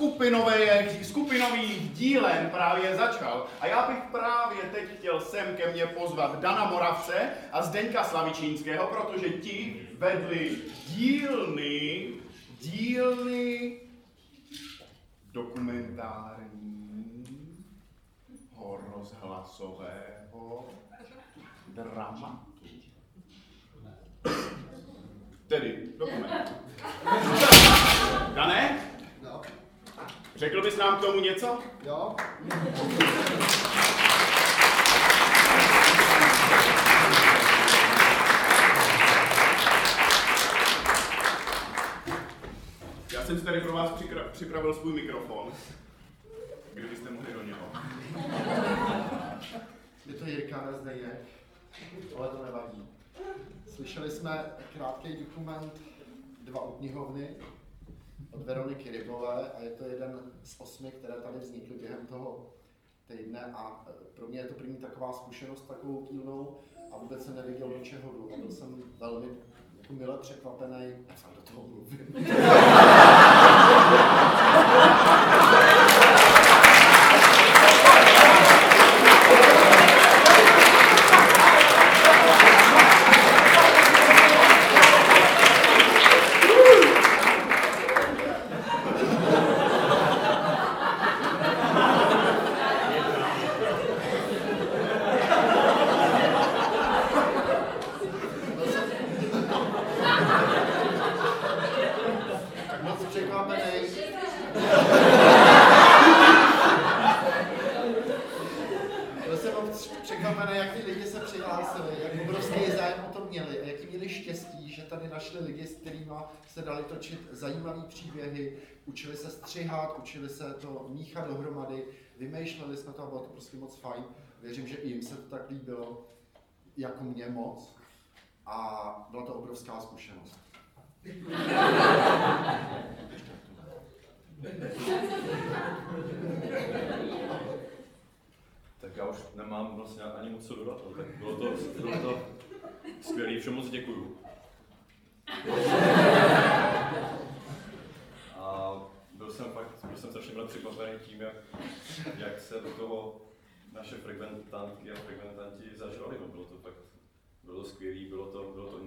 skupinové, skupinový dílem právě začal. A já bych právě teď chtěl sem ke mně pozvat Dana Moravce a Zdeňka Slavičínského, protože ti vedli dílny, dílny dokumentárního rozhlasového dramatu. Tedy dokument. Řekl bys nám k tomu něco? jo. Já jsem si tady pro vás přikra- připravil svůj mikrofon. Kdybyste mohli do něho. Je to Jirka Nezdejek, ale to nevadí. Slyšeli jsme krátký dokument Dva u knihovny od Veroniky Rybové a je to jeden z osmi, které tady vznikly během toho týdne. A e, pro mě je to první taková zkušenost takovou dílnou a vůbec jsem neviděl do čeho jdu. A byl jsem velmi jako mile překvapený, já do toho mluvím. tak moc překvapený. Byl jsem překvapený, jak ty lidi se přihlásili, jak obrovský zájem o to měli a jaký měli štěstí, že tady našli lidi, s kterými se dali točit zajímavé příběhy, učili se střihat, učili se to míchat dohromady, vymýšleli jsme to a bylo to prostě moc fajn. Věřím, že jim se to tak líbilo, jako mě moc. A byla to obrovská zkušenost. Tak já už nemám vlastně ani moc co dodat, ale tak bylo to, bylo to skvělý, všem moc děkuju. A byl jsem fakt, byl jsem strašně překvapený tím, jak, jak se do toho naše frekventantky a frekventanti zažrali, no, bylo to fakt, bylo to skvělý, bylo to, bylo to